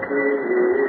فيه